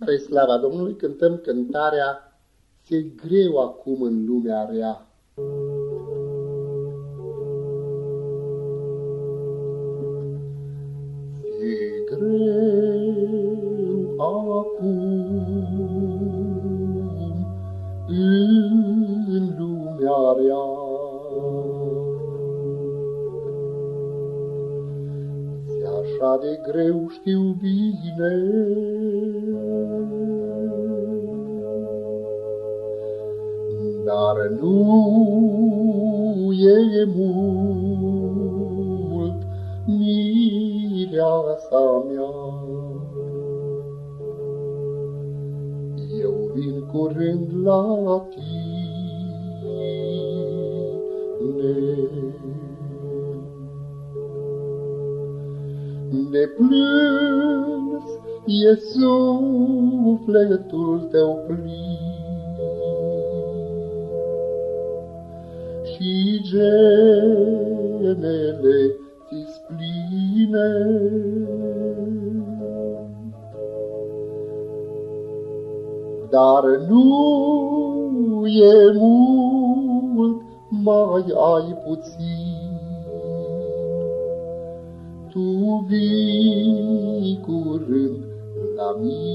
Spre slava Domnului cântăm cântarea Se greu acum în lumea rea. Se greu acum așa de greu știu bine. Dar nu e mult mireasa mea. Eu vin curând la tine. Neplâns e sufletul tău plin și genele ți spline. Dar nu e mult, mai ai puțin tu vii curând la mine.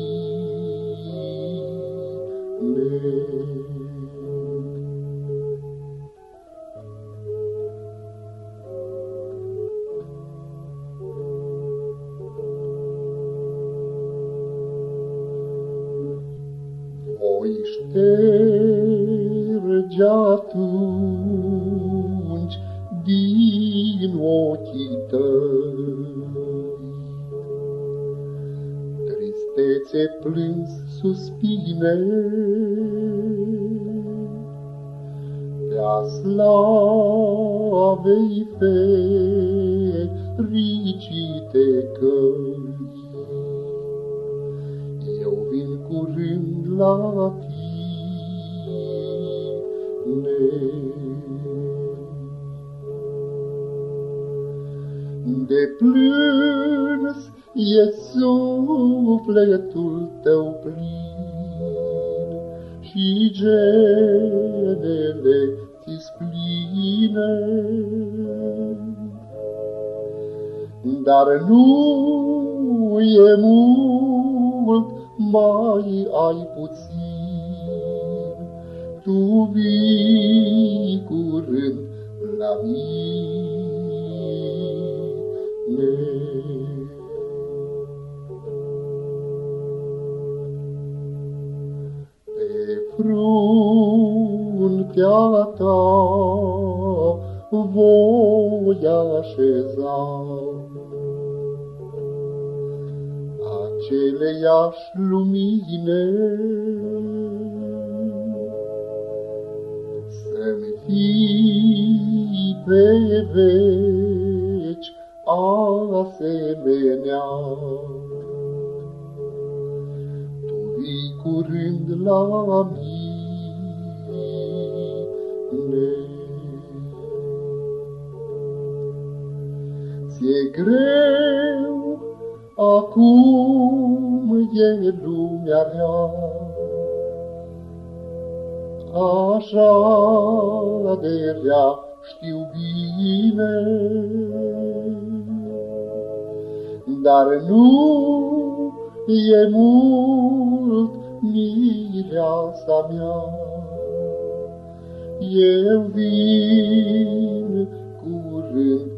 Voi șterge atunci ochii tăi. Tristețe plâns suspine, Pe-a slavei fericite căi. Eu vin curând la tine. De plâns e sufletul tău plin și genele ți spline. Dar nu e mult, mai ai puțin, tu vii curând la mine mine. Pe fruntea ta voi așeza aceleiași lumine să-mi fii pe veci asemenea. Tu vii curând la mine. Ți-e greu, acum e lumea rea, așa de rea știu bine dar nu e mult mireasa mea. Eu vin curând